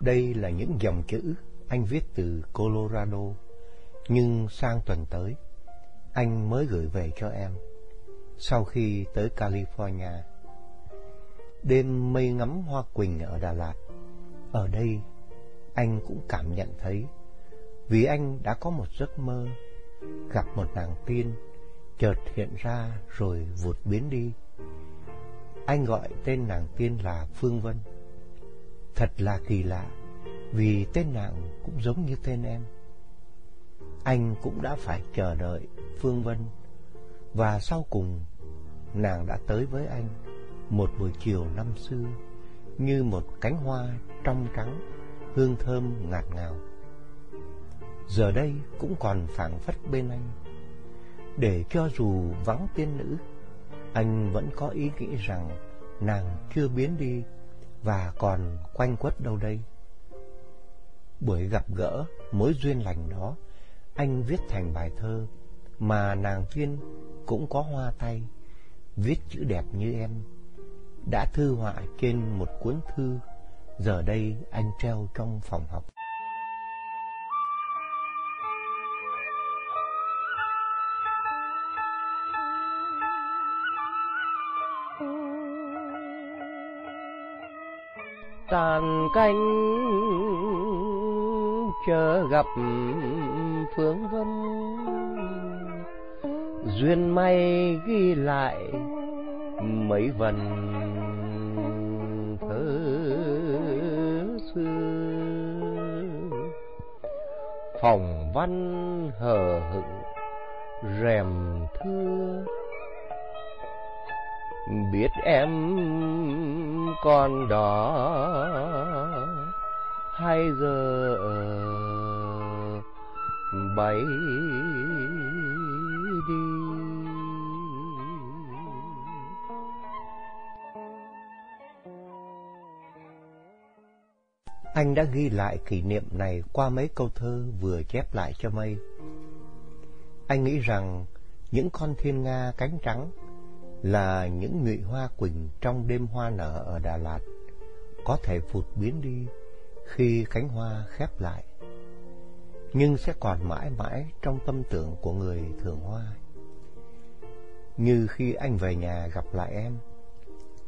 Đây là những dòng chữ anh viết từ Colorado, nhưng sang tuần tới, anh mới gửi về cho em, sau khi tới California. Đêm mây ngắm hoa quỳnh ở Đà Lạt, ở đây anh cũng cảm nhận thấy, vì anh đã có một giấc mơ, gặp một nàng tiên, chợt hiện ra rồi vụt biến đi. Anh gọi tên nàng tiên là Phương Vân. Thật là kỳ lạ, vì tên nàng cũng giống như tên em. Anh cũng đã phải chờ đợi Phương Vân, và sau cùng nàng đã tới với anh một buổi chiều năm xưa, như một cánh hoa trong trắng, hương thơm ngạt ngào. Giờ đây cũng còn phảng phất bên anh, để cho dù vắng tiên nữ, anh vẫn có ý nghĩ rằng nàng chưa biến đi và còn quanh quất đâu đây. Buổi gặp gỡ, mối duyên lành đó, anh viết thành bài thơ mà nàng tiên cũng có hoa tay, viết chữ đẹp như em. Đã thư họa trên một cuốn thư, giờ đây anh treo trong phòng học. Tàn canh chờ gặp phương vân. Duyên may ghi lại mấy vần thơ xưa. Phòng văn hờ hững, rèm thưa biết em còn đó hai giờ bay đi Anh đã ghi lại kỷ niệm này qua mấy câu thơ vừa chép lại cho mây. Anh nghĩ rằng những con thiên nga cánh trắng là những nhụy hoa quỳnh trong đêm hoa nở ở Đà Lạt có thể phụt biến đi khi cánh hoa khép lại, nhưng sẽ còn mãi mãi trong tâm tưởng của người thường hoa. Như khi anh về nhà gặp lại em,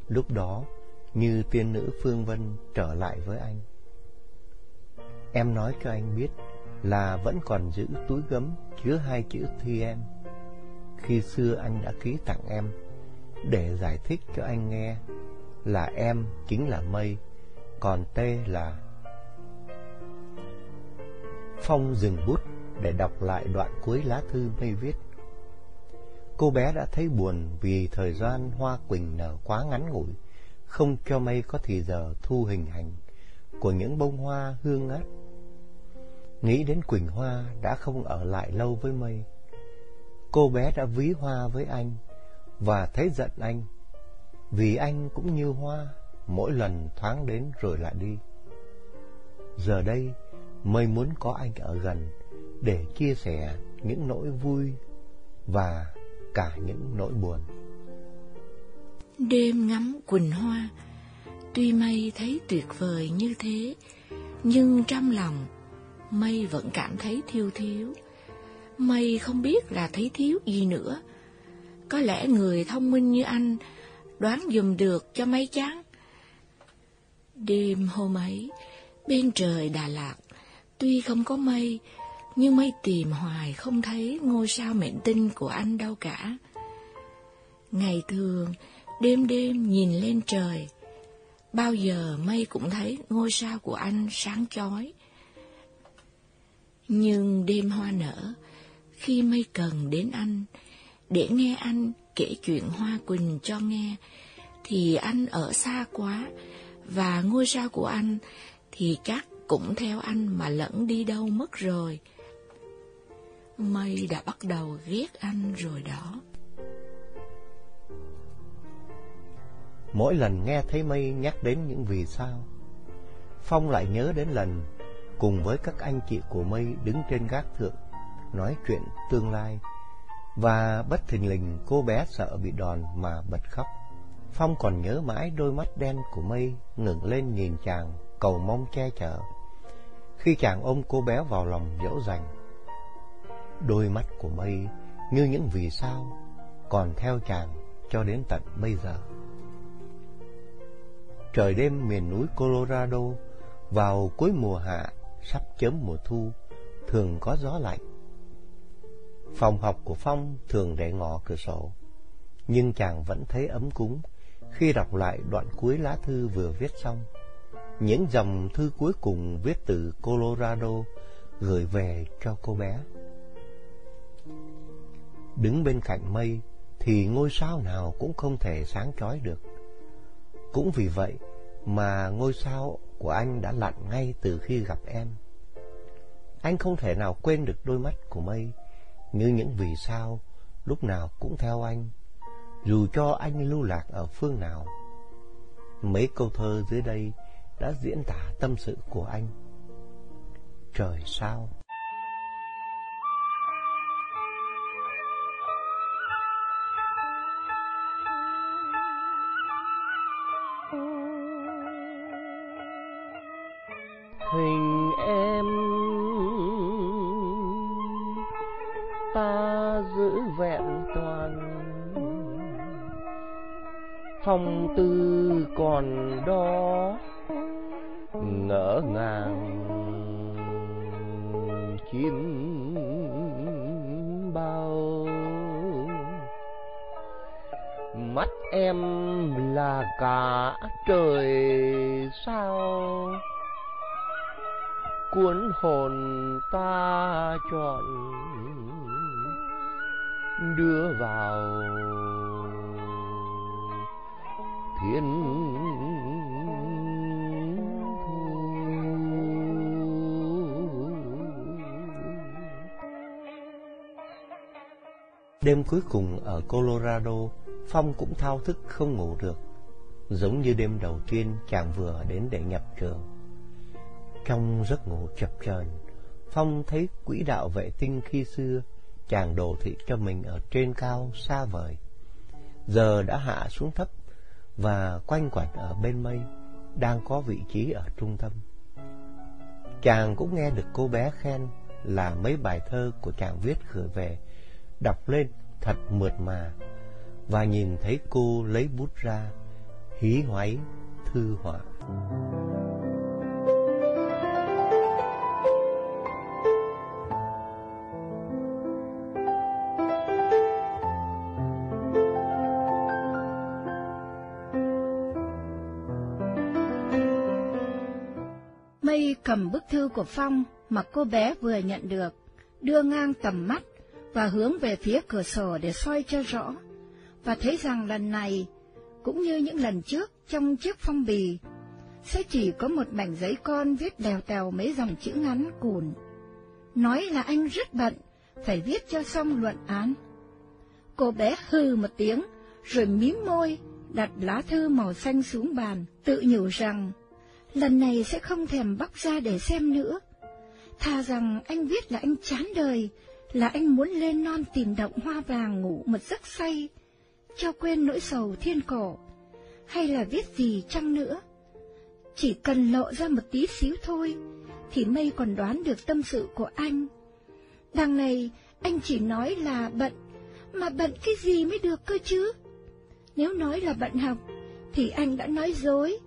lúc đó như tiên nữ Phương Vân trở lại với anh. Em nói cho anh biết là vẫn còn giữ túi gấm chứa hai chữ thi em. Khi xưa anh đã ký tặng em để giải thích cho anh nghe là em chính là mây, còn T là... Phong dừng bút để đọc lại đoạn cuối lá thư mây viết. Cô bé đã thấy buồn vì thời gian hoa quỳnh nở quá ngắn ngủi, không cho mây có thì giờ thu hình ảnh của những bông hoa hương ngát. Nghĩ đến Quỳnh Hoa đã không ở lại lâu với mây. Cô bé đã ví hoa với anh và thấy giận anh, vì anh cũng như hoa, mỗi lần thoáng đến rồi lại đi. Giờ đây, Mây muốn có anh ở gần để chia sẻ những nỗi vui và cả những nỗi buồn. Đêm ngắm quỳnh hoa, tuy Mây thấy tuyệt vời như thế, nhưng trong lòng Mây vẫn cảm thấy thiêu thiếu. Mây không biết là thấy thiếu gì nữa, có lẽ người thông minh như anh đoán dùm được cho mấy chán. Đêm hôm ấy, bên trời Đà Lạt, tuy không có mây, nhưng mây tìm hoài không thấy ngôi sao mệnh tinh của anh đâu cả. Ngày thường, đêm đêm nhìn lên trời, bao giờ mây cũng thấy ngôi sao của anh sáng chói. Nhưng đêm hoa nở, khi mây cần đến anh, để nghe anh kể chuyện Hoa Quỳnh cho nghe, thì anh ở xa quá, và ngôi sao của anh thì chắc cũng theo anh mà lẫn đi đâu mất rồi. Mây đã bắt đầu ghét anh rồi đó. Mỗi lần nghe thấy Mây nhắc đến những vì sao, Phong lại nhớ đến lần cùng với các anh chị của Mây đứng trên gác thượng, nói chuyện tương lai và bất thình lình cô bé sợ bị đòn mà bật khóc. Phong còn nhớ mãi đôi mắt đen của Mây ngẩng lên nhìn chàng cầu mong che chở. Khi chàng ôm cô bé vào lòng dỗ dành, đôi mắt của mây như những vì sao còn theo chàng cho đến tận bây giờ. Trời đêm miền núi Colorado vào cuối mùa hạ sắp chớm mùa thu thường có gió lạnh. Phòng học của Phong thường để ngỏ cửa sổ, nhưng chàng vẫn thấy ấm cúng khi đọc lại đoạn cuối lá thư vừa viết xong. Những dòng thư cuối cùng viết từ Colorado gửi về cho cô bé. Đứng bên cạnh mây thì ngôi sao nào cũng không thể sáng chói được. Cũng vì vậy mà ngôi sao của anh đã lặn ngay từ khi gặp em. Anh không thể nào quên được đôi mắt của mây như những vì sao lúc nào cũng theo anh, dù cho anh lưu lạc ở phương nào. Mấy câu thơ dưới đây đã diễn tả tâm sự của anh. Trời sao? Đêm cuối cùng ở Colorado, Phong cũng thao thức không ngủ được, giống như đêm đầu tiên chàng vừa đến để nhập trường. Trong giấc ngủ chập chờn, Phong thấy quỹ đạo vệ tinh khi xưa chàng đồ thị cho mình ở trên cao xa vời. Giờ đã hạ xuống thấp và quanh quẩn ở bên mây, đang có vị trí ở trung tâm. Chàng cũng nghe được cô bé khen là mấy bài thơ của chàng viết gửi về, đọc lên thật mượt mà, và nhìn thấy cô lấy bút ra, hí hoáy thư họa. Mây cầm bức thư của Phong mà cô bé vừa nhận được, đưa ngang tầm mắt và hướng về phía cửa sổ để soi cho rõ, và thấy rằng lần này, cũng như những lần trước trong chiếc phong bì, sẽ chỉ có một mảnh giấy con viết đèo tèo mấy dòng chữ ngắn cùn. Nói là anh rất bận, phải viết cho xong luận án. Cô bé hừ một tiếng, rồi mím môi, đặt lá thư màu xanh xuống bàn, tự nhủ rằng lần này sẽ không thèm bóc ra để xem nữa. Thà rằng anh viết là anh chán đời, là anh muốn lên non tìm động hoa vàng ngủ một giấc say, cho quên nỗi sầu thiên cổ, hay là viết gì chăng nữa. Chỉ cần lộ ra một tí xíu thôi, thì mây còn đoán được tâm sự của anh. Đằng này, anh chỉ nói là bận, mà bận cái gì mới được cơ chứ? Nếu nói là bận học, thì anh đã nói dối,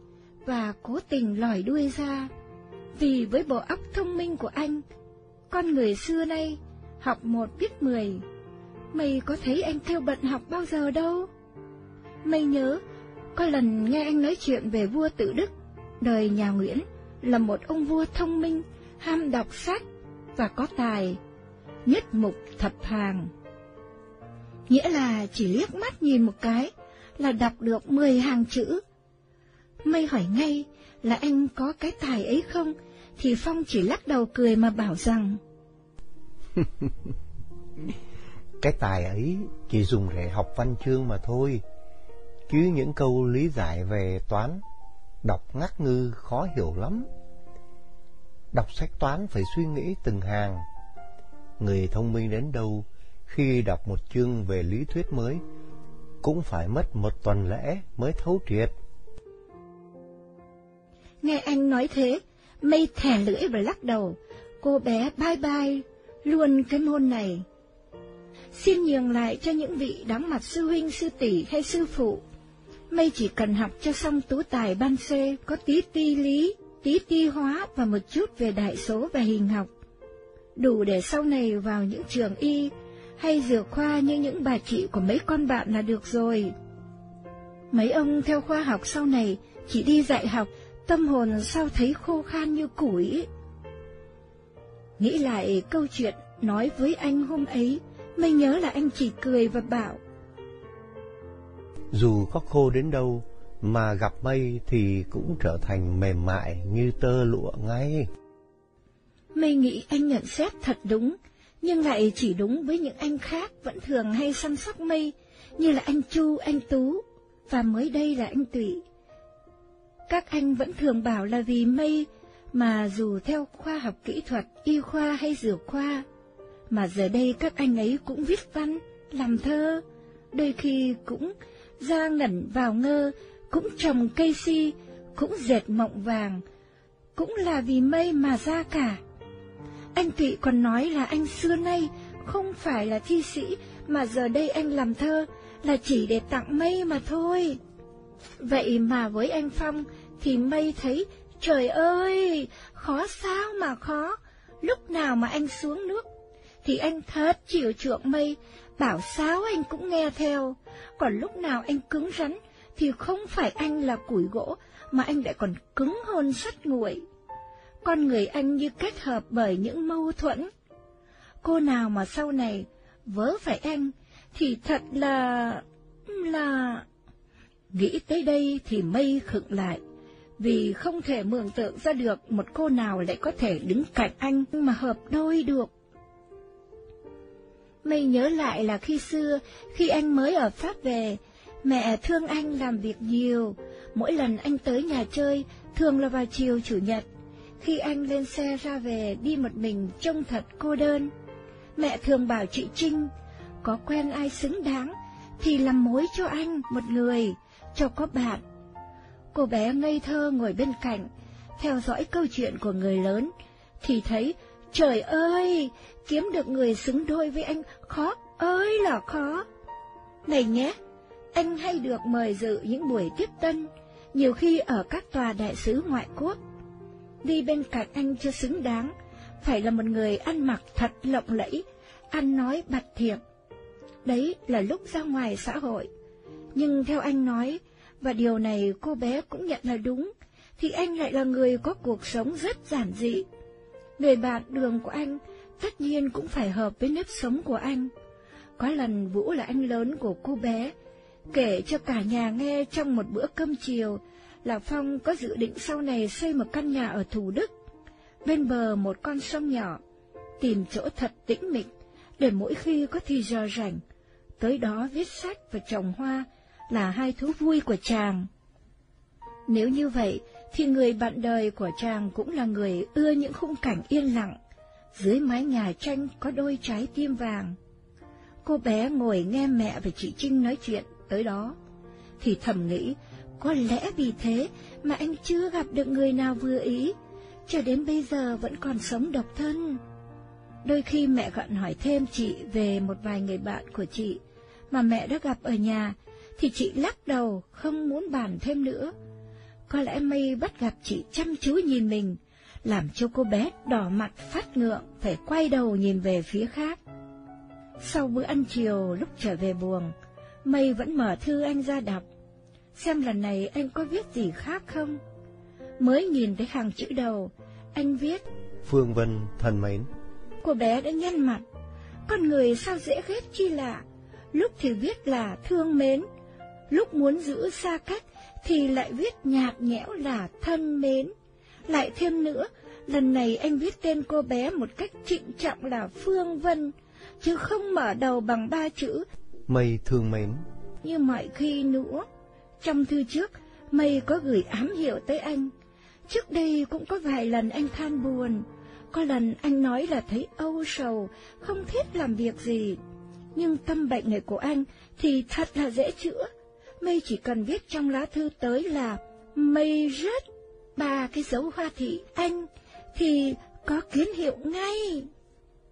và cố tình lòi đuôi ra. Vì với bộ óc thông minh của anh, con người xưa nay học một biết mười. Mày có thấy anh theo bận học bao giờ đâu? Mày nhớ, có lần nghe anh nói chuyện về vua tự Đức, đời nhà Nguyễn là một ông vua thông minh, ham đọc sách và có tài, nhất mục thập hàng. Nghĩa là chỉ liếc mắt nhìn một cái là đọc được mười hàng chữ. Mây hỏi ngay là anh có cái tài ấy không, thì Phong chỉ lắc đầu cười mà bảo rằng Cái tài ấy chỉ dùng để học văn chương mà thôi, chứ những câu lý giải về toán, đọc ngắt ngư khó hiểu lắm. Đọc sách toán phải suy nghĩ từng hàng. Người thông minh đến đâu khi đọc một chương về lý thuyết mới cũng phải mất một tuần lễ mới thấu triệt. Nghe anh nói thế, mây thè lưỡi và lắc đầu. Cô bé bye bye, luôn cái môn này. Xin nhường lại cho những vị đóng mặt sư huynh, sư tỷ hay sư phụ. Mây chỉ cần học cho xong tú tài ban xê, có tí ti lý, tí ti hóa và một chút về đại số và hình học. Đủ để sau này vào những trường y hay dược khoa như những bà chị của mấy con bạn là được rồi. Mấy ông theo khoa học sau này chỉ đi dạy học, tâm hồn sao thấy khô khan như củi. Nghĩ lại câu chuyện nói với anh hôm ấy, mới nhớ là anh chỉ cười và bảo. Dù có khô đến đâu, mà gặp mây thì cũng trở thành mềm mại như tơ lụa ngay. Mây nghĩ anh nhận xét thật đúng, nhưng lại chỉ đúng với những anh khác vẫn thường hay săn sóc mây, như là anh Chu, anh Tú, và mới đây là anh Tụy. Các anh vẫn thường bảo là vì mây mà dù theo khoa học kỹ thuật, y khoa hay dược khoa, mà giờ đây các anh ấy cũng viết văn, làm thơ, đôi khi cũng ra ngẩn vào ngơ, cũng trồng cây si, cũng dệt mộng vàng, cũng là vì mây mà ra cả. Anh Tụy còn nói là anh xưa nay không phải là thi sĩ, mà giờ đây anh làm thơ là chỉ để tặng mây mà thôi. Vậy mà với anh Phong thì mây thấy, trời ơi, khó sao mà khó, lúc nào mà anh xuống nước, thì anh thật chịu trượng mây, bảo sao anh cũng nghe theo, còn lúc nào anh cứng rắn, thì không phải anh là củi gỗ, mà anh lại còn cứng hơn sắt nguội. Con người anh như kết hợp bởi những mâu thuẫn. Cô nào mà sau này vớ phải anh, thì thật là... là... Nghĩ tới đây thì mây khựng lại, vì không thể mường tượng ra được một cô nào lại có thể đứng cạnh anh mà hợp đôi được. Mây nhớ lại là khi xưa, khi anh mới ở Pháp về, mẹ thương anh làm việc nhiều, mỗi lần anh tới nhà chơi, thường là vào chiều chủ nhật, khi anh lên xe ra về đi một mình trông thật cô đơn. Mẹ thường bảo chị Trinh, có quen ai xứng đáng, thì làm mối cho anh một người, cho có bạn. Cô bé ngây thơ ngồi bên cạnh, theo dõi câu chuyện của người lớn, thì thấy, trời ơi, kiếm được người xứng đôi với anh khó ơi là khó. Này nhé, anh hay được mời dự những buổi tiếp tân, nhiều khi ở các tòa đại sứ ngoại quốc. Đi bên cạnh anh chưa xứng đáng, phải là một người ăn mặc thật lộng lẫy, ăn nói bạch thiệp. Đấy là lúc ra ngoài xã hội. Nhưng theo anh nói, và điều này cô bé cũng nhận là đúng, thì anh lại là người có cuộc sống rất giản dị. Người bạn đường của anh tất nhiên cũng phải hợp với nếp sống của anh. Có lần Vũ là anh lớn của cô bé, kể cho cả nhà nghe trong một bữa cơm chiều là Phong có dự định sau này xây một căn nhà ở Thủ Đức, bên bờ một con sông nhỏ, tìm chỗ thật tĩnh mịch, để mỗi khi có thì giờ rảnh, tới đó viết sách và trồng hoa là hai thú vui của chàng. Nếu như vậy, thì người bạn đời của chàng cũng là người ưa những khung cảnh yên lặng, dưới mái nhà tranh có đôi trái tim vàng. Cô bé ngồi nghe mẹ và chị Trinh nói chuyện tới đó, thì thầm nghĩ, có lẽ vì thế mà anh chưa gặp được người nào vừa ý, cho đến bây giờ vẫn còn sống độc thân. Đôi khi mẹ gặn hỏi thêm chị về một vài người bạn của chị, mà mẹ đã gặp ở nhà, thì chị lắc đầu không muốn bàn thêm nữa. Có lẽ mây bắt gặp chị chăm chú nhìn mình, làm cho cô bé đỏ mặt phát ngượng, phải quay đầu nhìn về phía khác. Sau bữa ăn chiều lúc trở về buồng, Mây vẫn mở thư anh ra đọc, xem lần này anh có viết gì khác không. Mới nhìn thấy hàng chữ đầu, anh viết Phương Vân thân mến. Cô bé đã nhăn mặt, con người sao dễ ghét chi lạ, lúc thì viết là thương mến, lúc muốn giữ xa cách thì lại viết nhạt nhẽo là thân mến. Lại thêm nữa, lần này anh viết tên cô bé một cách trịnh trọng là Phương Vân, chứ không mở đầu bằng ba chữ Mây thương mến. Như mọi khi nữa, trong thư trước, Mây có gửi ám hiệu tới anh. Trước đây cũng có vài lần anh than buồn, có lần anh nói là thấy âu sầu, không thích làm việc gì. Nhưng tâm bệnh này của anh thì thật là dễ chữa. Mây chỉ cần viết trong lá thư tới là Mây rất ba cái dấu hoa thị anh thì có kiến hiệu ngay.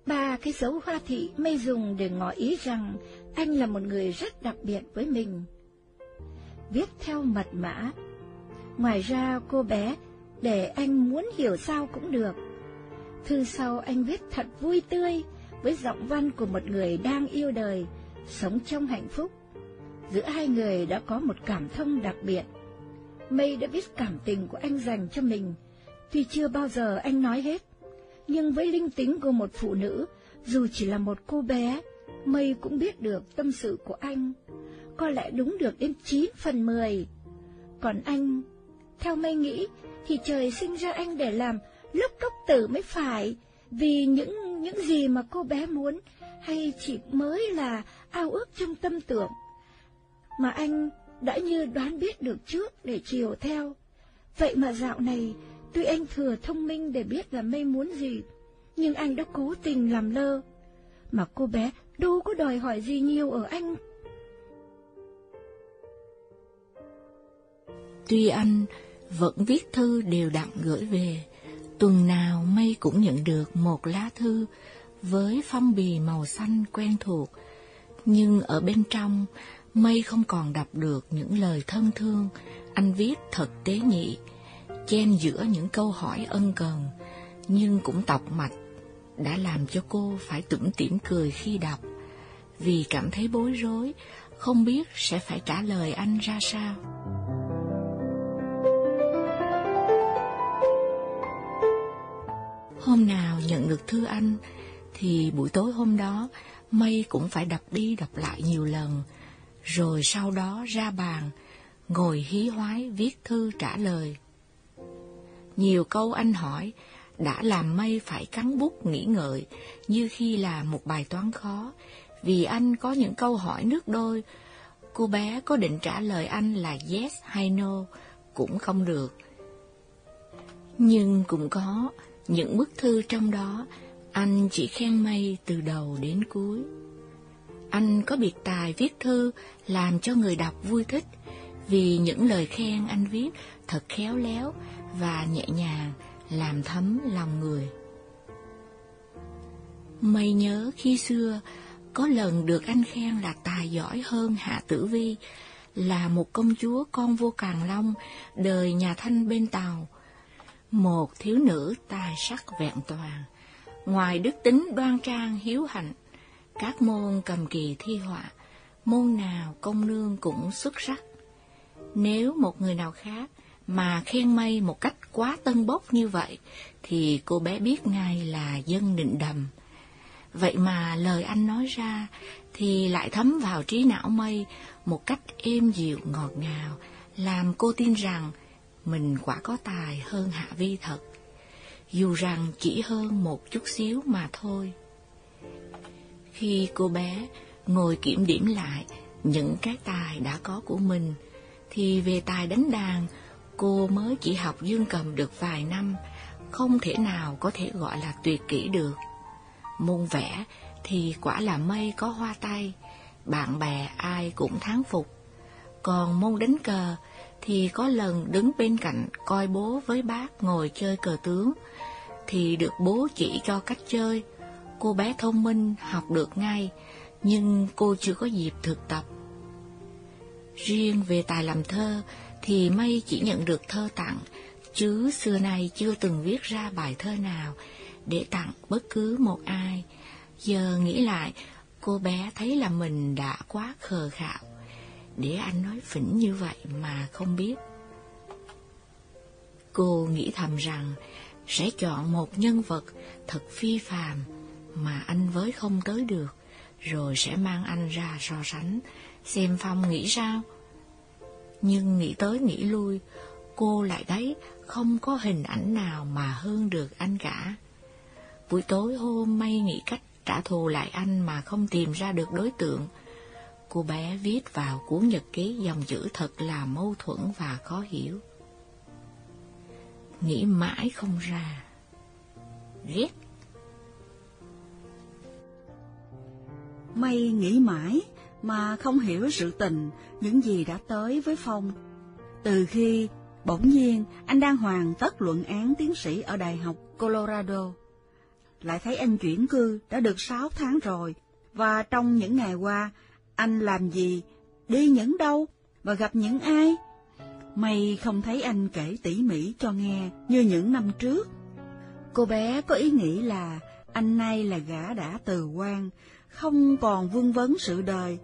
Ba cái dấu hoa thị mây dùng để ngỏ ý rằng anh là một người rất đặc biệt với mình. Viết theo mật mã. Ngoài ra cô bé, để anh muốn hiểu sao cũng được. Thư sau anh viết thật vui tươi, với giọng văn của một người đang yêu đời, sống trong hạnh phúc. Giữa hai người đã có một cảm thông đặc biệt. Mây đã biết cảm tình của anh dành cho mình, tuy chưa bao giờ anh nói hết. Nhưng với linh tính của một phụ nữ, dù chỉ là một cô bé, Mây cũng biết được tâm sự của anh. Có lẽ đúng được đến 9 phần 10. Còn anh, theo Mây nghĩ, thì trời sinh ra anh để làm lúc cốc tử mới phải, vì những những gì mà cô bé muốn, hay chỉ mới là ao ước trong tâm tưởng. Mà anh đã như đoán biết được trước để chiều theo. Vậy mà dạo này, tuy anh thừa thông minh để biết là mây muốn gì, nhưng anh đã cố tình làm lơ. Mà cô bé đâu có đòi hỏi gì nhiều ở anh. Tuy anh vẫn viết thư đều đặn gửi về, tuần nào mây cũng nhận được một lá thư với phong bì màu xanh quen thuộc, nhưng ở bên trong Mây không còn đọc được những lời thân thương anh viết thật tế nhị, chen giữa những câu hỏi ân cần, nhưng cũng tọc mạch, đã làm cho cô phải tủm tỉm cười khi đọc, vì cảm thấy bối rối, không biết sẽ phải trả lời anh ra sao. Hôm nào nhận được thư anh, thì buổi tối hôm đó, Mây cũng phải đọc đi đọc lại nhiều lần, rồi sau đó ra bàn, ngồi hí hoái viết thư trả lời. Nhiều câu anh hỏi đã làm mây phải cắn bút nghĩ ngợi như khi là một bài toán khó, vì anh có những câu hỏi nước đôi. Cô bé có định trả lời anh là yes hay no cũng không được. Nhưng cũng có những bức thư trong đó anh chỉ khen mây từ đầu đến cuối. Anh có biệt tài viết thư làm cho người đọc vui thích, vì những lời khen anh viết thật khéo léo và nhẹ nhàng, làm thấm lòng người. Mây nhớ khi xưa, có lần được anh khen là tài giỏi hơn Hạ Tử Vi, là một công chúa con vua Càn Long, đời nhà Thanh bên Tàu. Một thiếu nữ tài sắc vẹn toàn, ngoài đức tính đoan trang hiếu hạnh, các môn cầm kỳ thi họa, môn nào công nương cũng xuất sắc. Nếu một người nào khác mà khen mây một cách quá tân bốc như vậy, thì cô bé biết ngay là dân định đầm. Vậy mà lời anh nói ra thì lại thấm vào trí não mây một cách êm dịu ngọt ngào, làm cô tin rằng mình quả có tài hơn Hạ Vi thật, dù rằng chỉ hơn một chút xíu mà thôi. Khi cô bé ngồi kiểm điểm lại những cái tài đã có của mình, thì về tài đánh đàn, cô mới chỉ học dương cầm được vài năm, không thể nào có thể gọi là tuyệt kỹ được. Môn vẽ thì quả là mây có hoa tay, bạn bè ai cũng thán phục. Còn môn đánh cờ thì có lần đứng bên cạnh coi bố với bác ngồi chơi cờ tướng, thì được bố chỉ cho cách chơi, Cô bé thông minh, học được ngay, nhưng cô chưa có dịp thực tập. Riêng về tài làm thơ, thì Mây chỉ nhận được thơ tặng, chứ xưa nay chưa từng viết ra bài thơ nào để tặng bất cứ một ai. Giờ nghĩ lại, cô bé thấy là mình đã quá khờ khạo, để anh nói phỉnh như vậy mà không biết. Cô nghĩ thầm rằng sẽ chọn một nhân vật thật phi phàm mà anh với không tới được, rồi sẽ mang anh ra so sánh, xem Phong nghĩ sao. Nhưng nghĩ tới nghĩ lui, cô lại thấy không có hình ảnh nào mà hơn được anh cả. Buổi tối hôm may nghĩ cách trả thù lại anh mà không tìm ra được đối tượng. Cô bé viết vào cuốn nhật ký dòng chữ thật là mâu thuẫn và khó hiểu. Nghĩ mãi không ra. Ghét mây nghĩ mãi mà không hiểu sự tình những gì đã tới với Phong. Từ khi Bỗng nhiên, anh đang hoàn tất luận án tiến sĩ ở Đại học Colorado. Lại thấy anh chuyển cư đã được 6 tháng rồi, và trong những ngày qua, anh làm gì, đi những đâu, và gặp những ai? May không thấy anh kể tỉ mỉ cho nghe như những năm trước. Cô bé có ý nghĩ là anh nay là gã đã từ quan, không còn vương vấn sự đời.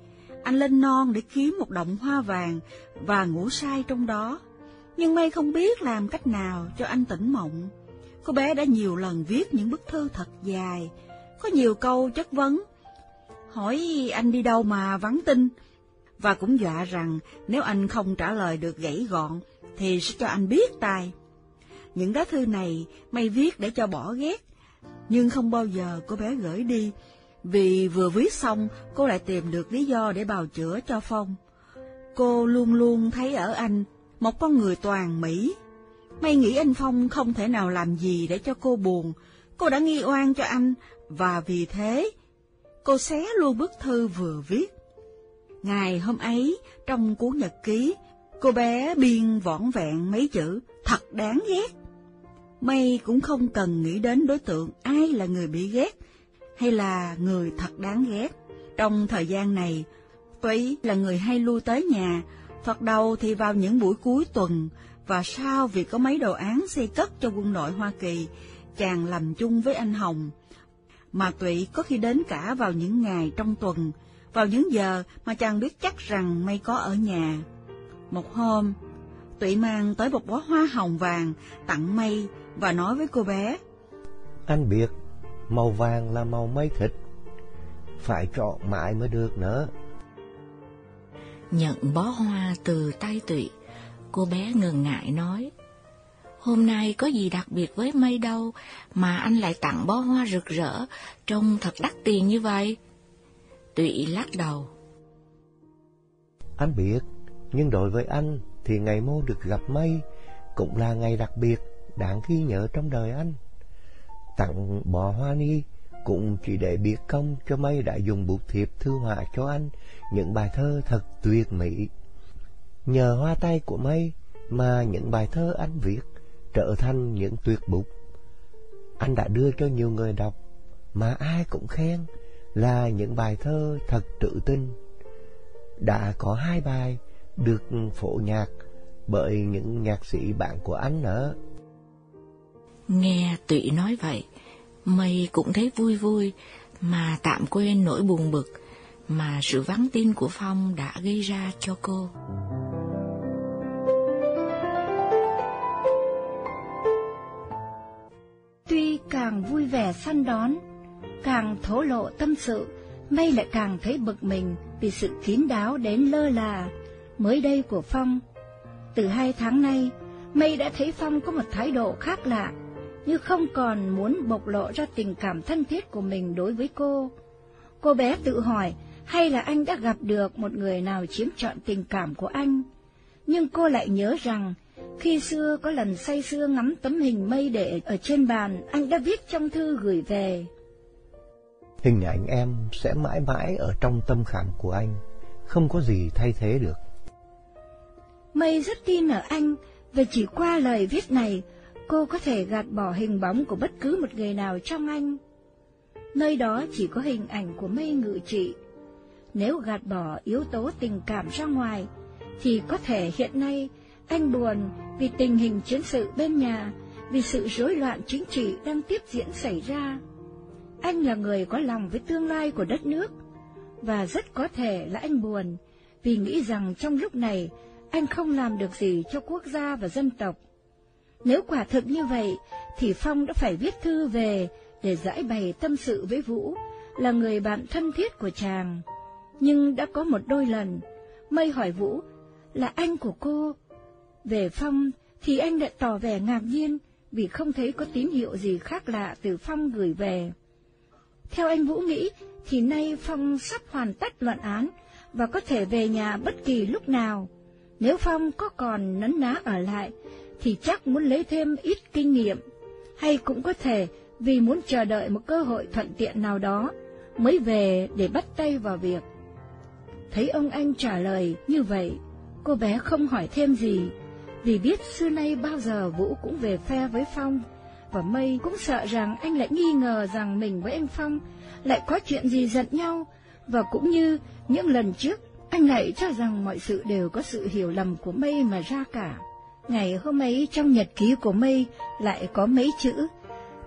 Anh lên non để kiếm một động hoa vàng và ngủ say trong đó. Nhưng May không biết làm cách nào cho anh tỉnh mộng. Cô bé đã nhiều lần viết những bức thư thật dài, có nhiều câu chất vấn. Hỏi anh đi đâu mà vắng tin, và cũng dọa rằng nếu anh không trả lời được gãy gọn, thì sẽ cho anh biết tài. Những lá thư này May viết để cho bỏ ghét, nhưng không bao giờ cô bé gửi đi, vì vừa viết xong cô lại tìm được lý do để bào chữa cho Phong. Cô luôn luôn thấy ở anh một con người toàn mỹ. May nghĩ anh Phong không thể nào làm gì để cho cô buồn, cô đã nghi oan cho anh, và vì thế, cô xé luôn bức thư vừa viết. Ngày hôm ấy, trong cuốn nhật ký, cô bé biên vỏn vẹn mấy chữ thật đáng ghét. May cũng không cần nghĩ đến đối tượng ai là người bị ghét hay là người thật đáng ghét. Trong thời gian này, Túy là người hay lui tới nhà, thoạt đầu thì vào những buổi cuối tuần, và sau vì có mấy đồ án xây cất cho quân đội Hoa Kỳ, chàng làm chung với anh Hồng. Mà Tụy có khi đến cả vào những ngày trong tuần, vào những giờ mà chàng biết chắc rằng mây có ở nhà. Một hôm, Tụy mang tới một bó hoa hồng vàng tặng mây và nói với cô bé. Anh biết, màu vàng là màu mây thịt, phải chọn mãi mới được nữa. Nhận bó hoa từ tay Tụy, cô bé ngần ngại nói. Hôm nay có gì đặc biệt với mây đâu mà anh lại tặng bó hoa rực rỡ, trông thật đắt tiền như vậy. Tụy lắc đầu. Anh biết, nhưng đối với anh thì ngày mô được gặp mây cũng là ngày đặc biệt, đáng ghi nhớ trong đời anh. Tặng bò hoa ni cũng chỉ để biết công cho mây đã dùng bút thiệp thư họa cho anh những bài thơ thật tuyệt mỹ. Nhờ hoa tay của mây mà những bài thơ anh viết trở thành những tuyệt bút. Anh đã đưa cho nhiều người đọc mà ai cũng khen là những bài thơ thật tự tin. Đã có hai bài được phổ nhạc bởi những nhạc sĩ bạn của anh nữa. Nghe Tụy nói vậy, Mây cũng thấy vui vui, mà tạm quên nỗi buồn bực mà sự vắng tin của Phong đã gây ra cho cô. Tuy càng vui vẻ săn đón, càng thổ lộ tâm sự, Mây lại càng thấy bực mình vì sự kín đáo đến lơ là mới đây của Phong. Từ hai tháng nay, Mây đã thấy Phong có một thái độ khác lạ, như không còn muốn bộc lộ ra tình cảm thân thiết của mình đối với cô. Cô bé tự hỏi, hay là anh đã gặp được một người nào chiếm trọn tình cảm của anh? Nhưng cô lại nhớ rằng, khi xưa có lần say sưa ngắm tấm hình mây để ở trên bàn, anh đã viết trong thư gửi về. Hình ảnh em sẽ mãi mãi ở trong tâm khảm của anh, không có gì thay thế được. Mây rất tin ở anh, và chỉ qua lời viết này, cô có thể gạt bỏ hình bóng của bất cứ một người nào trong anh. Nơi đó chỉ có hình ảnh của mây ngự trị. Nếu gạt bỏ yếu tố tình cảm ra ngoài, thì có thể hiện nay anh buồn vì tình hình chiến sự bên nhà, vì sự rối loạn chính trị đang tiếp diễn xảy ra. Anh là người có lòng với tương lai của đất nước, và rất có thể là anh buồn vì nghĩ rằng trong lúc này anh không làm được gì cho quốc gia và dân tộc. Nếu quả thực như vậy, thì Phong đã phải viết thư về để giải bày tâm sự với Vũ, là người bạn thân thiết của chàng. Nhưng đã có một đôi lần, Mây hỏi Vũ là anh của cô. Về Phong thì anh đã tỏ vẻ ngạc nhiên vì không thấy có tín hiệu gì khác lạ từ Phong gửi về. Theo anh Vũ nghĩ thì nay Phong sắp hoàn tất luận án và có thể về nhà bất kỳ lúc nào. Nếu Phong có còn nấn ná ở lại, thì chắc muốn lấy thêm ít kinh nghiệm, hay cũng có thể vì muốn chờ đợi một cơ hội thuận tiện nào đó, mới về để bắt tay vào việc. Thấy ông anh trả lời như vậy, cô bé không hỏi thêm gì, vì biết xưa nay bao giờ Vũ cũng về phe với Phong, và Mây cũng sợ rằng anh lại nghi ngờ rằng mình với anh Phong lại có chuyện gì giận nhau, và cũng như những lần trước, anh lại cho rằng mọi sự đều có sự hiểu lầm của Mây mà ra cả. Ngày hôm ấy trong nhật ký của Mây lại có mấy chữ,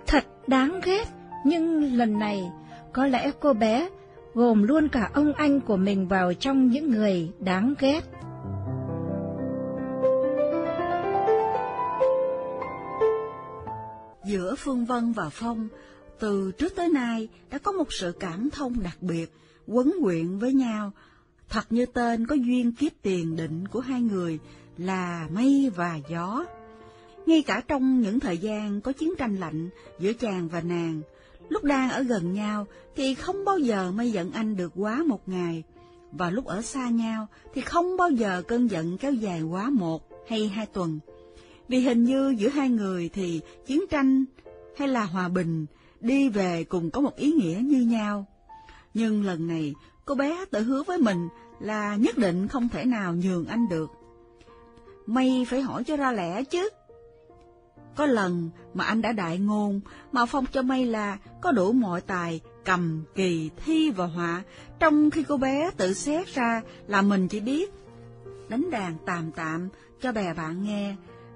thật đáng ghét, nhưng lần này có lẽ cô bé gồm luôn cả ông anh của mình vào trong những người đáng ghét. Giữa Phương Vân và Phong, từ trước tới nay đã có một sự cảm thông đặc biệt, quấn quyện với nhau, thật như tên có duyên kiếp tiền định của hai người là mây và gió. Ngay cả trong những thời gian có chiến tranh lạnh giữa chàng và nàng, lúc đang ở gần nhau thì không bao giờ mây giận anh được quá một ngày, và lúc ở xa nhau thì không bao giờ cơn giận kéo dài quá một hay hai tuần. Vì hình như giữa hai người thì chiến tranh hay là hòa bình đi về cùng có một ý nghĩa như nhau. Nhưng lần này cô bé tự hứa với mình là nhất định không thể nào nhường anh được. Mây phải hỏi cho ra lẽ chứ. Có lần mà anh đã đại ngôn, mà phong cho Mây là có đủ mọi tài, cầm, kỳ, thi và họa, trong khi cô bé tự xét ra là mình chỉ biết đánh đàn tạm tạm cho bè bạn nghe,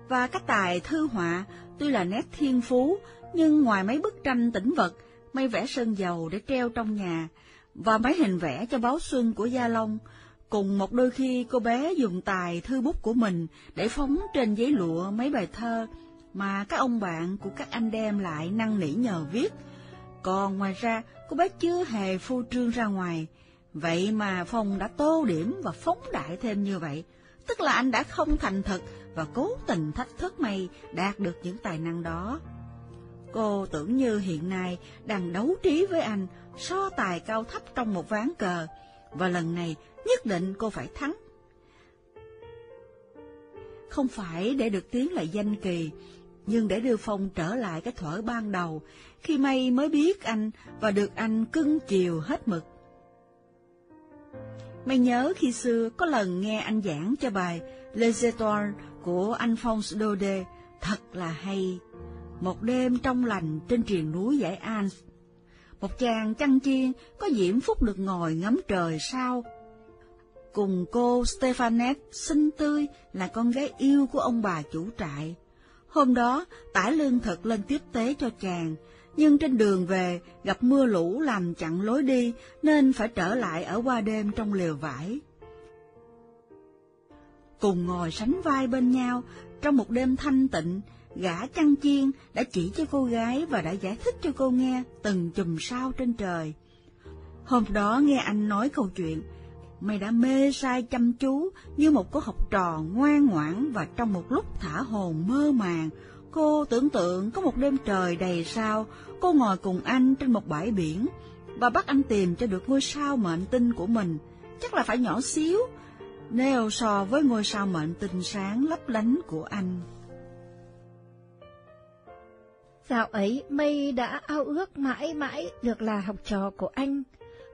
và các tài thư họa tuy là nét thiên phú, nhưng ngoài mấy bức tranh tĩnh vật, Mây vẽ sơn dầu để treo trong nhà, và mấy hình vẽ cho báo xuân của Gia Long, cùng một đôi khi cô bé dùng tài thư bút của mình để phóng trên giấy lụa mấy bài thơ mà các ông bạn của các anh đem lại năn nỉ nhờ viết. Còn ngoài ra, cô bé chưa hề phô trương ra ngoài, vậy mà Phong đã tô điểm và phóng đại thêm như vậy, tức là anh đã không thành thật và cố tình thách thức mày đạt được những tài năng đó. Cô tưởng như hiện nay đang đấu trí với anh, so tài cao thấp trong một ván cờ, và lần này nhất định cô phải thắng. Không phải để được tiếng là danh kỳ, nhưng để đưa Phong trở lại cái thuở ban đầu, khi May mới biết anh và được anh cưng chiều hết mực. May nhớ khi xưa có lần nghe anh giảng cho bài Les Étoiles của anh Phong Dode, thật là hay. Một đêm trong lành trên triền núi dãy An, một chàng chăn chiên có diễm phúc được ngồi ngắm trời sao. Cùng cô Stefanet xinh tươi là con gái yêu của ông bà chủ trại. Hôm đó, tải lương thực lên tiếp tế cho chàng, nhưng trên đường về gặp mưa lũ làm chặn lối đi nên phải trở lại ở qua đêm trong lều vải. Cùng ngồi sánh vai bên nhau, trong một đêm thanh tịnh, gã chăn chiên đã chỉ cho cô gái và đã giải thích cho cô nghe từng chùm sao trên trời. Hôm đó nghe anh nói câu chuyện, mày đã mê sai chăm chú như một cô học trò ngoan ngoãn và trong một lúc thả hồn mơ màng, cô tưởng tượng có một đêm trời đầy sao, cô ngồi cùng anh trên một bãi biển và bắt anh tìm cho được ngôi sao mệnh tinh của mình, chắc là phải nhỏ xíu, nếu so với ngôi sao mệnh tinh sáng lấp lánh của anh. Dạo ấy, Mây đã ao ước mãi mãi được là học trò của anh.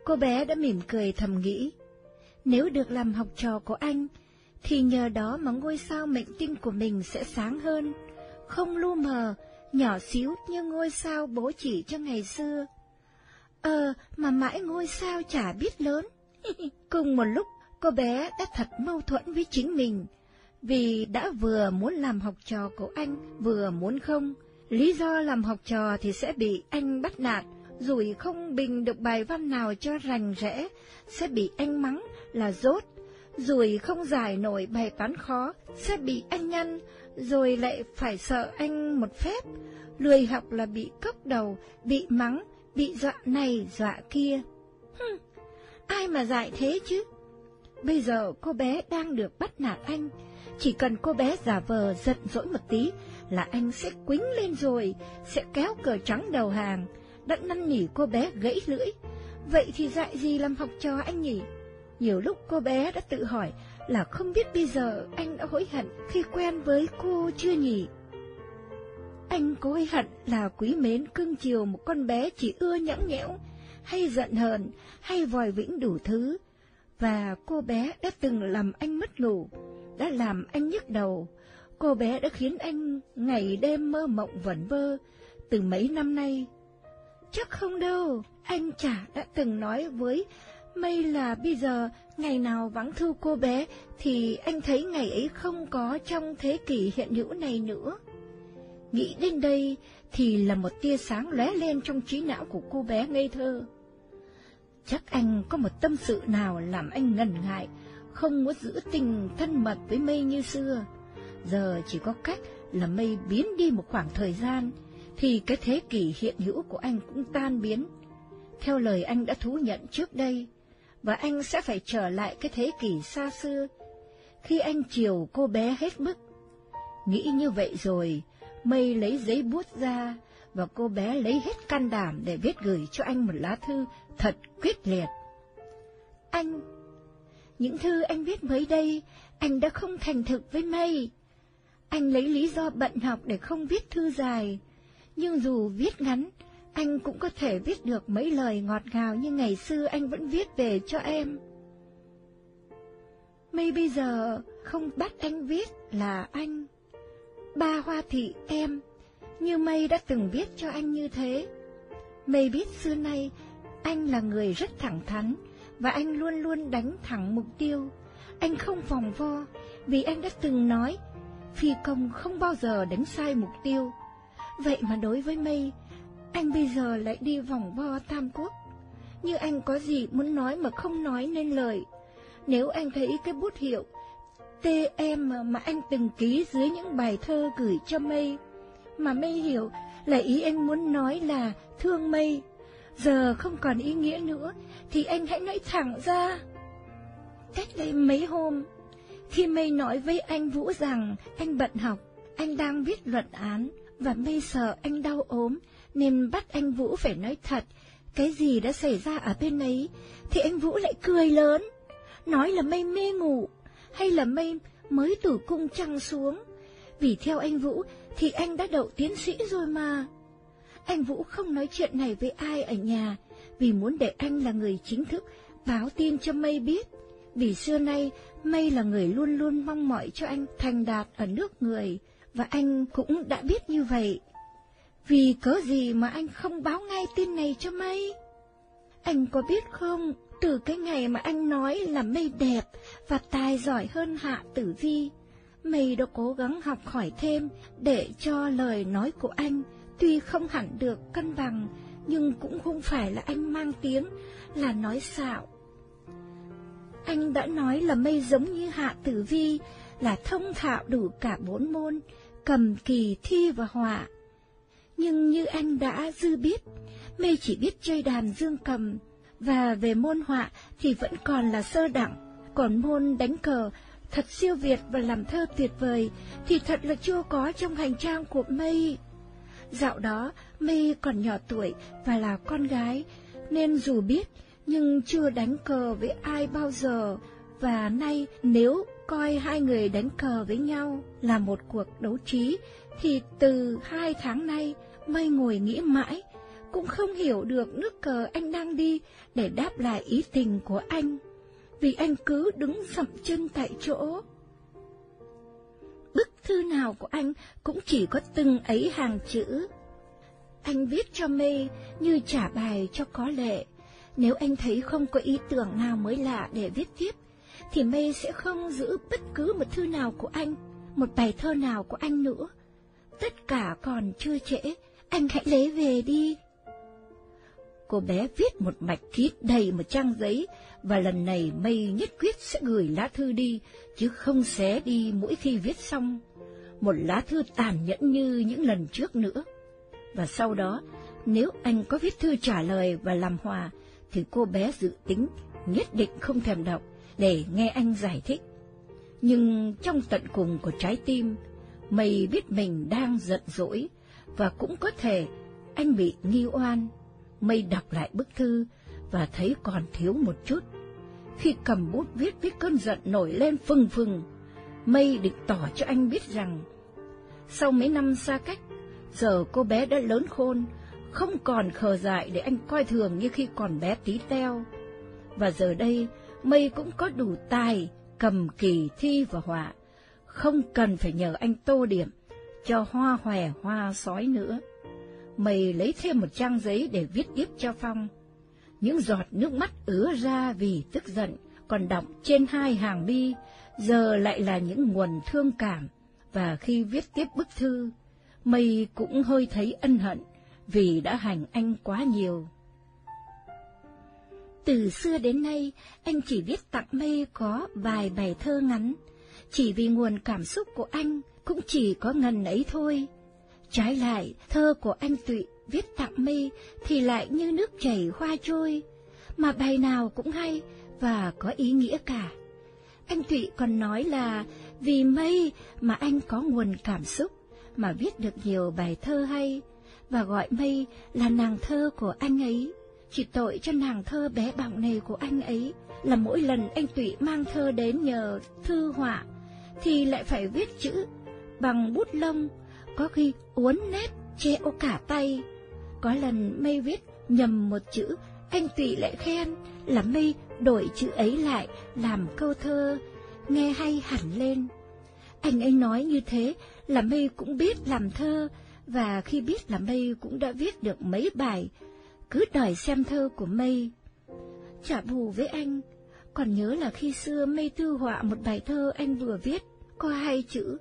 Cô bé đã mỉm cười thầm nghĩ, nếu được làm học trò của anh, thì nhờ đó mà ngôi sao mệnh tinh của mình sẽ sáng hơn, không lu mờ, nhỏ xíu như ngôi sao bố chỉ cho ngày xưa. Ờ, mà mãi ngôi sao chả biết lớn. Cùng một lúc, cô bé đã thật mâu thuẫn với chính mình, vì đã vừa muốn làm học trò của anh, vừa muốn không. Lý do làm học trò thì sẽ bị anh bắt nạt, rồi không bình được bài văn nào cho rành rẽ, sẽ bị anh mắng là rốt, rồi không giải nổi bài toán khó, sẽ bị anh nhăn, rồi lại phải sợ anh một phép, lười học là bị cốc đầu, bị mắng, bị dọa này dọa kia. Hừm, ai mà dạy thế chứ? Bây giờ cô bé đang được bắt nạt anh, chỉ cần cô bé giả vờ giận dỗi một tí là anh sẽ quính lên rồi, sẽ kéo cờ trắng đầu hàng, đã năn nỉ cô bé gãy lưỡi. Vậy thì dạy gì làm học trò anh nhỉ? Nhiều lúc cô bé đã tự hỏi là không biết bây giờ anh đã hối hận khi quen với cô chưa nhỉ? Anh có hối hận là quý mến cưng chiều một con bé chỉ ưa nhõng nhẽo, hay giận hờn, hay vòi vĩnh đủ thứ. Và cô bé đã từng làm anh mất ngủ, đã làm anh nhức đầu. cô bé đã khiến anh ngày đêm mơ mộng vẩn vơ từ mấy năm nay. Chắc không đâu, anh chả đã từng nói với May là bây giờ ngày nào vắng thư cô bé thì anh thấy ngày ấy không có trong thế kỷ hiện hữu này nữa. Nghĩ đến đây thì là một tia sáng lóe lên trong trí não của cô bé ngây thơ. Chắc anh có một tâm sự nào làm anh ngần ngại, không muốn giữ tình thân mật với mây như xưa. Giờ chỉ có cách là mây biến đi một khoảng thời gian, thì cái thế kỷ hiện hữu của anh cũng tan biến. Theo lời anh đã thú nhận trước đây, và anh sẽ phải trở lại cái thế kỷ xa xưa, khi anh chiều cô bé hết mức. Nghĩ như vậy rồi, Mây lấy giấy bút ra, và cô bé lấy hết can đảm để viết gửi cho anh một lá thư thật quyết liệt. Anh, những thư anh viết mới đây, anh đã không thành thực với Mây. Anh lấy lý do bận học để không viết thư dài, nhưng dù viết ngắn, anh cũng có thể viết được mấy lời ngọt ngào như ngày xưa anh vẫn viết về cho em. Mây bây giờ không bắt anh viết là anh. Ba Hoa Thị em, như Mây đã từng viết cho anh như thế. Mây biết xưa nay anh là người rất thẳng thắn và anh luôn luôn đánh thẳng mục tiêu. Anh không vòng vo vì anh đã từng nói phi công không bao giờ đánh sai mục tiêu. Vậy mà đối với Mây, anh bây giờ lại đi vòng vo Tam Quốc. Như anh có gì muốn nói mà không nói nên lời. Nếu anh thấy cái bút hiệu TM mà anh từng ký dưới những bài thơ gửi cho Mây, mà Mây hiểu là ý anh muốn nói là thương Mây, giờ không còn ý nghĩa nữa, thì anh hãy nói thẳng ra. Cách đây mấy hôm, khi Mây nói với anh Vũ rằng anh bận học, anh đang viết luận án, và Mây sợ anh đau ốm, nên bắt anh Vũ phải nói thật, cái gì đã xảy ra ở bên ấy, thì anh Vũ lại cười lớn, nói là Mây mê ngủ, hay là Mây mới từ cung trăng xuống. Vì theo anh Vũ thì anh đã đậu tiến sĩ rồi mà. Anh Vũ không nói chuyện này với ai ở nhà, vì muốn để anh là người chính thức báo tin cho Mây biết. Vì xưa nay, Mây là người luôn luôn mong mỏi cho anh thành đạt ở nước người, và anh cũng đã biết như vậy. Vì cớ gì mà anh không báo ngay tin này cho Mây? Anh có biết không, từ cái ngày mà anh nói là Mây đẹp và tài giỏi hơn Hạ Tử Vi, Mây đã cố gắng học hỏi thêm để cho lời nói của anh tuy không hẳn được cân bằng, nhưng cũng không phải là anh mang tiếng là nói xạo. Anh đã nói là Mây giống như Hạ Tử Vi, là thông thạo đủ cả bốn môn, cầm kỳ thi và họa. Nhưng như anh đã dư biết, Mây chỉ biết chơi đàn dương cầm, và về môn họa thì vẫn còn là sơ đẳng, còn môn đánh cờ thật siêu việt và làm thơ tuyệt vời thì thật là chưa có trong hành trang của Mây. Dạo đó, Mây còn nhỏ tuổi và là con gái, nên dù biết nhưng chưa đánh cờ với ai bao giờ, và nay nếu coi hai người đánh cờ với nhau là một cuộc đấu trí, thì từ hai tháng nay Mây ngồi nghĩ mãi, cũng không hiểu được nước cờ anh đang đi để đáp lại ý tình của anh, vì anh cứ đứng sậm chân tại chỗ. Bức thư nào của anh cũng chỉ có từng ấy hàng chữ. Anh viết cho mê như trả bài cho có lệ. Nếu anh thấy không có ý tưởng nào mới lạ để viết tiếp, thì mê sẽ không giữ bất cứ một thư nào của anh, một bài thơ nào của anh nữa. Tất cả còn chưa trễ, anh hãy lấy về đi. Cô bé viết một mạch ký đầy một trang giấy, và lần này mây nhất quyết sẽ gửi lá thư đi, chứ không xé đi mỗi khi viết xong. Một lá thư tàn nhẫn như những lần trước nữa. Và sau đó, nếu anh có viết thư trả lời và làm hòa, thì cô bé dự tính nhất định không thèm đọc để nghe anh giải thích. Nhưng trong tận cùng của trái tim, mây biết mình đang giận dỗi, và cũng có thể anh bị nghi oan Mây đọc lại bức thư và thấy còn thiếu một chút. Khi cầm bút viết với cơn giận nổi lên phừng phừng, Mây định tỏ cho anh biết rằng, sau mấy năm xa cách, giờ cô bé đã lớn khôn, không còn khờ dại để anh coi thường như khi còn bé tí teo. Và giờ đây, Mây cũng có đủ tài, cầm kỳ thi và họa, không cần phải nhờ anh tô điểm, cho hoa hòe hoa sói nữa. Mày lấy thêm một trang giấy để viết tiếp cho Phong. Những giọt nước mắt ứa ra vì tức giận, còn đọng trên hai hàng bi, giờ lại là những nguồn thương cảm, và khi viết tiếp bức thư, mây cũng hơi thấy ân hận vì đã hành anh quá nhiều. Từ xưa đến nay, anh chỉ viết tặng mây có vài bài thơ ngắn, chỉ vì nguồn cảm xúc của anh cũng chỉ có ngần ấy thôi. Trái lại, thơ của anh Tụy viết tặng mây thì lại như nước chảy hoa trôi, mà bài nào cũng hay và có ý nghĩa cả. Anh Tụy còn nói là vì mây mà anh có nguồn cảm xúc mà viết được nhiều bài thơ hay, và gọi mây là nàng thơ của anh ấy. Chỉ tội cho nàng thơ bé bỏng này của anh ấy là mỗi lần anh Tụy mang thơ đến nhờ thư họa, thì lại phải viết chữ bằng bút lông, có khi uốn nét che ô cả tay. Có lần mây viết nhầm một chữ, anh tùy lại khen là mây đổi chữ ấy lại làm câu thơ, nghe hay hẳn lên. Anh ấy nói như thế là mây cũng biết làm thơ, và khi biết là mây cũng đã viết được mấy bài, cứ đòi xem thơ của mây. Trả bù với anh, còn nhớ là khi xưa mây thư họa một bài thơ anh vừa viết, có hai chữ,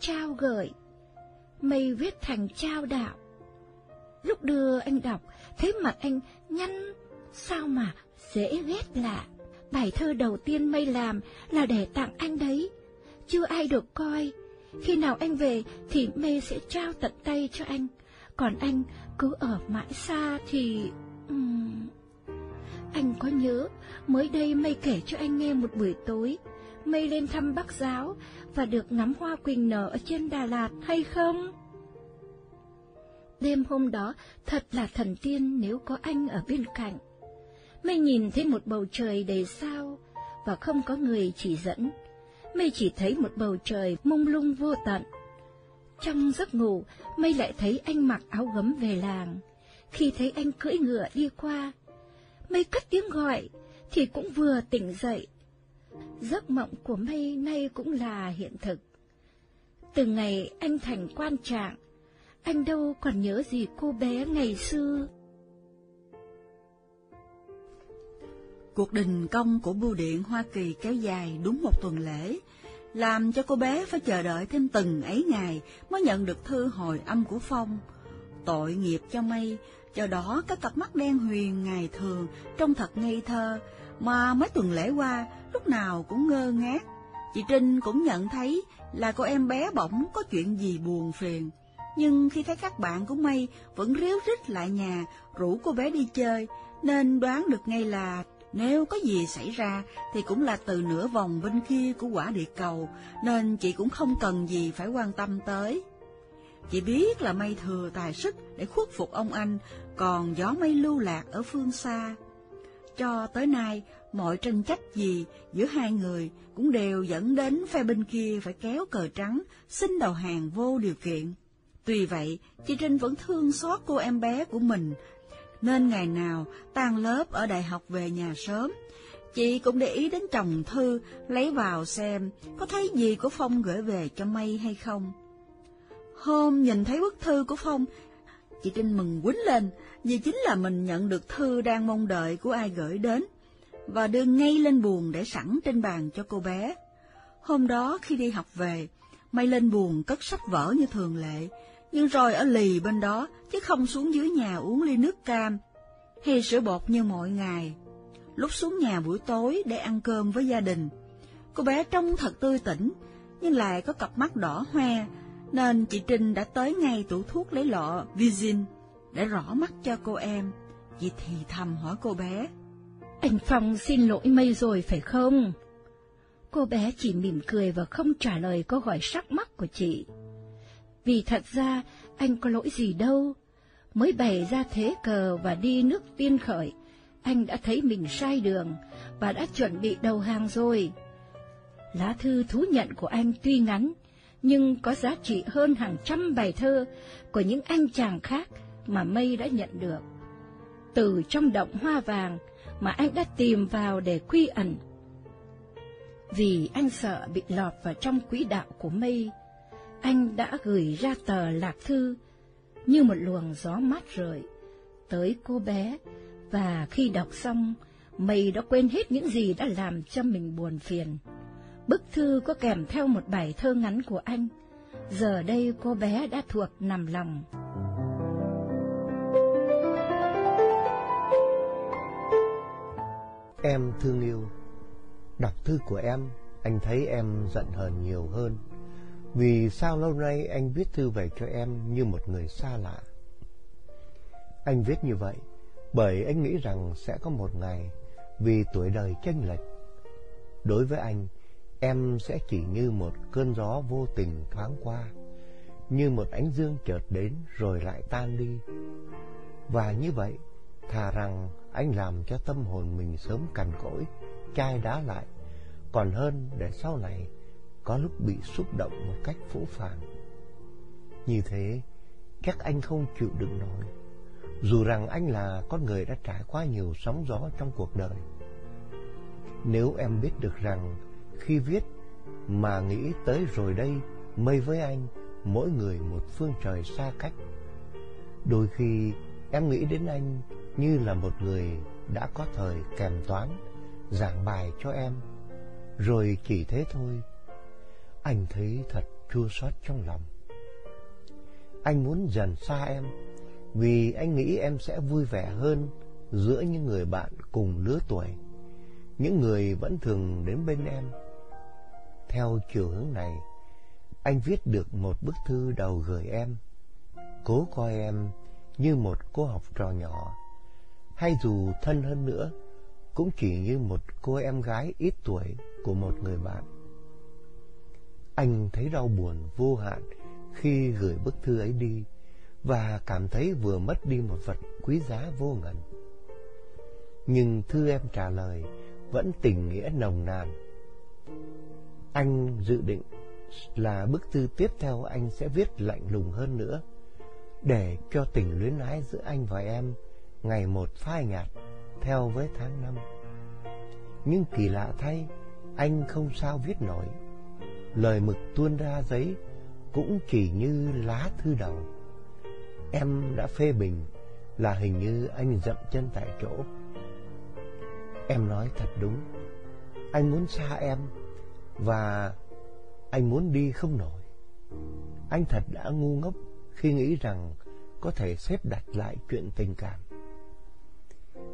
trao gửi. Mây viết thành trao đạo. Lúc đưa anh đọc, thấy mặt anh nhăn, sao mà dễ ghét lạ. Bài thơ đầu tiên mây làm là để tặng anh đấy, chưa ai được coi. Khi nào anh về thì mây sẽ trao tận tay cho anh, còn anh cứ ở mãi xa thì... Uhm... Anh có nhớ, mới đây mây kể cho anh nghe một buổi tối, mây lên thăm Bắc Giáo và được ngắm hoa quỳnh nở ở trên Đà Lạt hay không? Đêm hôm đó thật là thần tiên nếu có anh ở bên cạnh. Mây nhìn thấy một bầu trời đầy sao và không có người chỉ dẫn. Mây chỉ thấy một bầu trời mông lung vô tận. Trong giấc ngủ, Mây lại thấy anh mặc áo gấm về làng. Khi thấy anh cưỡi ngựa đi qua, Mây cất tiếng gọi, thì cũng vừa tỉnh dậy. Giấc mộng của Mây nay cũng là hiện thực. Từ ngày anh thành quan trạng, anh đâu còn nhớ gì cô bé ngày xưa. Cuộc đình công của bưu điện Hoa Kỳ kéo dài đúng một tuần lễ, làm cho cô bé phải chờ đợi thêm từng ấy ngày mới nhận được thư hồi âm của Phong. Tội nghiệp cho mây, do đó các cặp mắt đen huyền ngày thường trông thật ngây thơ, mà mấy tuần lễ qua lúc nào cũng ngơ ngác. Chị Trinh cũng nhận thấy là cô em bé bỗng có chuyện gì buồn phiền. Nhưng khi thấy các bạn của Mây vẫn ríu rít lại nhà rủ cô bé đi chơi, nên đoán được ngay là nếu có gì xảy ra thì cũng là từ nửa vòng bên kia của quả địa cầu, nên chị cũng không cần gì phải quan tâm tới. Chị biết là mây thừa tài sức để khuất phục ông anh, còn gió mây lưu lạc ở phương xa. Cho tới nay, mọi tranh chấp gì giữa hai người cũng đều dẫn đến phe bên kia phải kéo cờ trắng, xin đầu hàng vô điều kiện. Tuy vậy, chị Trinh vẫn thương xót cô em bé của mình, nên ngày nào tan lớp ở đại học về nhà sớm, chị cũng để ý đến chồng thư, lấy vào xem có thấy gì của Phong gửi về cho Mây hay không. Hôm nhìn thấy bức thư của Phong, chị Trinh mừng quýnh lên, vì chính là mình nhận được thư đang mong đợi của ai gửi đến, và đưa ngay lên buồn để sẵn trên bàn cho cô bé. Hôm đó khi đi học về, Mây lên buồn cất sách vở như thường lệ, nhưng rồi ở lì bên đó, chứ không xuống dưới nhà uống ly nước cam, hay sữa bột như mọi ngày. Lúc xuống nhà buổi tối để ăn cơm với gia đình, cô bé trông thật tươi tỉnh, nhưng lại có cặp mắt đỏ hoe, nên chị Trinh đã tới ngay tủ thuốc lấy lọ Vizin để rõ mắt cho cô em. Chị thì thầm hỏi cô bé. Anh Phong xin lỗi mây rồi phải không? Cô bé chỉ mỉm cười và không trả lời câu hỏi sắc mắc của chị. Vì thật ra anh có lỗi gì đâu, mới bày ra thế cờ và đi nước tiên khởi, anh đã thấy mình sai đường và đã chuẩn bị đầu hàng rồi. Lá thư thú nhận của anh tuy ngắn, nhưng có giá trị hơn hàng trăm bài thơ của những anh chàng khác mà Mây đã nhận được. Từ trong động hoa vàng mà anh đã tìm vào để quy ẩn. Vì anh sợ bị lọt vào trong quỹ đạo của mây, anh đã gửi ra tờ lạc thư như một luồng gió mát rượi tới cô bé, và khi đọc xong, mây đã quên hết những gì đã làm cho mình buồn phiền. Bức thư có kèm theo một bài thơ ngắn của anh. Giờ đây cô bé đã thuộc nằm lòng. Em thương yêu, đọc thư của em, anh thấy em giận hờn nhiều hơn. Vì sao lâu nay anh viết thư về cho em như một người xa lạ? Anh viết như vậy bởi anh nghĩ rằng sẽ có một ngày vì tuổi đời chênh lệch. Đối với anh, em sẽ chỉ như một cơn gió vô tình thoáng qua, như một ánh dương chợt đến rồi lại tan đi. Và như vậy, thà rằng anh làm cho tâm hồn mình sớm cằn cỗi, chai đá lại, còn hơn để sau này có lúc bị xúc động một cách phũ phàng. Như thế, chắc anh không chịu đựng nổi, dù rằng anh là con người đã trải qua nhiều sóng gió trong cuộc đời. Nếu em biết được rằng khi viết mà nghĩ tới rồi đây, mây với anh, mỗi người một phương trời xa cách. Đôi khi em nghĩ đến anh như là một người đã có thời kèm toán, giảng bài cho em. Rồi chỉ thế thôi, anh thấy thật chua xót trong lòng. Anh muốn dần xa em, vì anh nghĩ em sẽ vui vẻ hơn giữa những người bạn cùng lứa tuổi, những người vẫn thường đến bên em. Theo chiều hướng này, anh viết được một bức thư đầu gửi em, cố coi em như một cô học trò nhỏ, hay dù thân hơn nữa, cũng chỉ như một cô em gái ít tuổi của một người bạn. Anh thấy đau buồn vô hạn khi gửi bức thư ấy đi và cảm thấy vừa mất đi một vật quý giá vô ngần. Nhưng thư em trả lời vẫn tình nghĩa nồng nàn. Anh dự định là bức thư tiếp theo anh sẽ viết lạnh lùng hơn nữa để cho tình luyến ái giữa anh và em ngày một phai nhạt theo với tháng năm. Nhưng kỳ lạ thay, anh không sao viết nổi. Lời mực tuôn ra giấy cũng chỉ như lá thư đầu. Em đã phê bình là hình như anh dậm chân tại chỗ. Em nói thật đúng, anh muốn xa em và anh muốn đi không nổi. Anh thật đã ngu ngốc khi nghĩ rằng có thể xếp đặt lại chuyện tình cảm.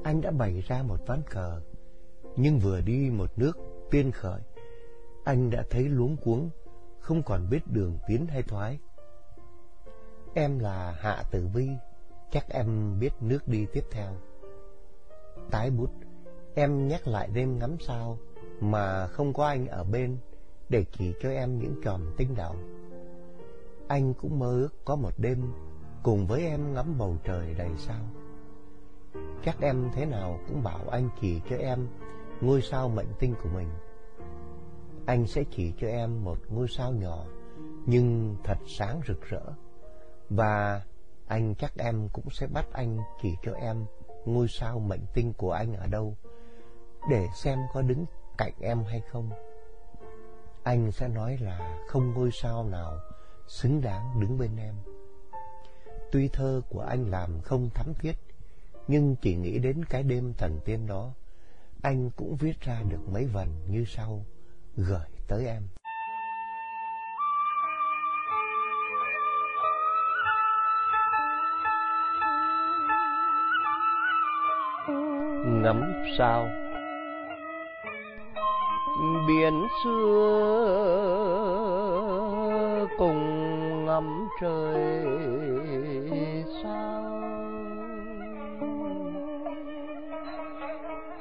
Anh đã bày ra một ván cờ, nhưng vừa đi một nước tiên khởi, anh đã thấy luống cuống, không còn biết đường tiến hay thoái. Em là Hạ Tử Vi, chắc em biết nước đi tiếp theo. Tái bút, em nhắc lại đêm ngắm sao mà không có anh ở bên để chỉ cho em những tròm tinh đầu. Anh cũng mơ ước có một đêm cùng với em ngắm bầu trời đầy sao các em thế nào cũng bảo anh chỉ cho em ngôi sao mệnh tinh của mình. Anh sẽ chỉ cho em một ngôi sao nhỏ nhưng thật sáng rực rỡ. Và anh chắc em cũng sẽ bắt anh chỉ cho em ngôi sao mệnh tinh của anh ở đâu để xem có đứng cạnh em hay không. Anh sẽ nói là không ngôi sao nào xứng đáng đứng bên em. Tuy thơ của anh làm không thắm thiết, nhưng chỉ nghĩ đến cái đêm thần tiên đó, anh cũng viết ra được mấy vần như sau, gửi tới em. Ngắm sao Biển xưa cùng ngắm trời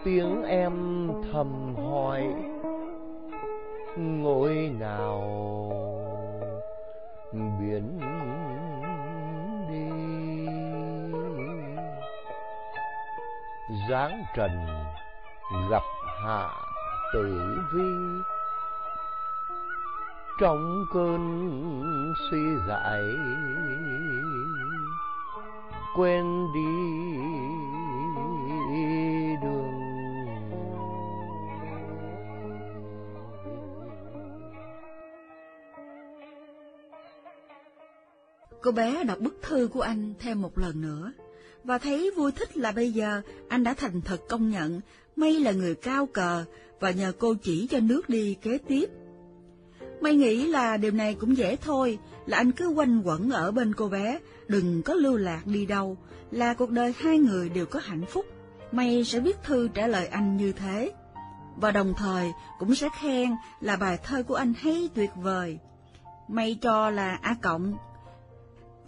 tiếng em thầm hỏi, ngôi nào biến đi? Dáng trần gặp hạ tử vi, trong cơn suy dại quên đi Cô bé đọc bức thư của anh thêm một lần nữa, và thấy vui thích là bây giờ anh đã thành thật công nhận May là người cao cờ và nhờ cô chỉ cho nước đi kế tiếp. May nghĩ là điều này cũng dễ thôi, là anh cứ quanh quẩn ở bên cô bé, đừng có lưu lạc đi đâu, là cuộc đời hai người đều có hạnh phúc. May sẽ viết thư trả lời anh như thế, và đồng thời cũng sẽ khen là bài thơ của anh hay tuyệt vời. May cho là A cộng.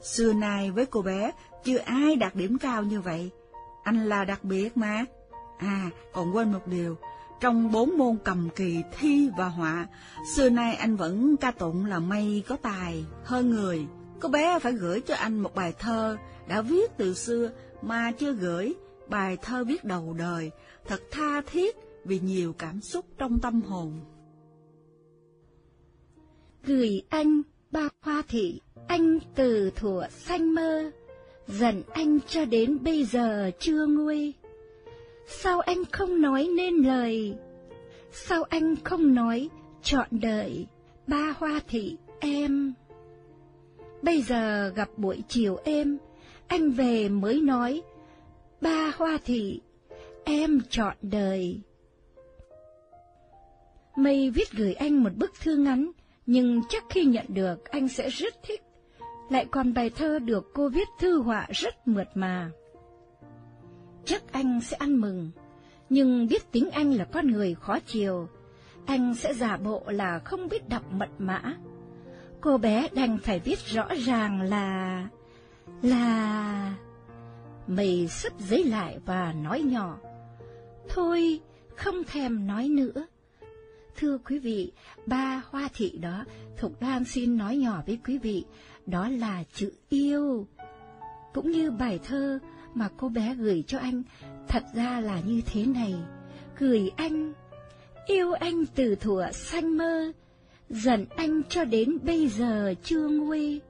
Xưa nay với cô bé, chưa ai đạt điểm cao như vậy. Anh là đặc biệt mà. À, còn quên một điều, trong bốn môn cầm kỳ thi và họa, xưa nay anh vẫn ca tụng là may có tài hơn người. Cô bé phải gửi cho anh một bài thơ đã viết từ xưa mà chưa gửi, bài thơ viết đầu đời, thật tha thiết vì nhiều cảm xúc trong tâm hồn. Gửi anh ba hoa thị, anh từ thuở xanh mơ, dần anh cho đến bây giờ chưa nguôi. Sao anh không nói nên lời? Sao anh không nói chọn đời ba hoa thị em? Bây giờ gặp buổi chiều em, anh về mới nói ba hoa thị em chọn đời. Mây viết gửi anh một bức thư ngắn, nhưng chắc khi nhận được anh sẽ rất thích. Lại còn bài thơ được cô viết thư họa rất mượt mà chắc anh sẽ ăn mừng. Nhưng biết tính anh là con người khó chiều, anh sẽ giả bộ là không biết đọc mật mã. Cô bé đành phải viết rõ ràng là... là... Mày sấp giấy lại và nói nhỏ. Thôi, không thèm nói nữa. Thưa quý vị, ba hoa thị đó, Thục Đan xin nói nhỏ với quý vị, đó là chữ yêu. Cũng như bài thơ mà cô bé gửi cho anh thật ra là như thế này. Gửi anh, yêu anh từ thuở xanh mơ, giận anh cho đến bây giờ chưa nguôi.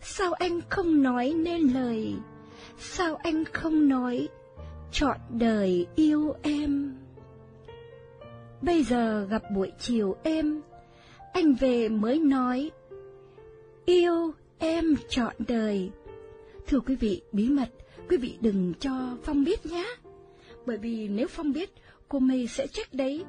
Sao anh không nói nên lời, sao anh không nói, chọn đời yêu em. Bây giờ gặp buổi chiều em, anh về mới nói, yêu em chọn đời. Thưa quý vị, bí mật quý vị đừng cho Phong biết nhé. Bởi vì nếu Phong biết, cô Mây sẽ trách đấy.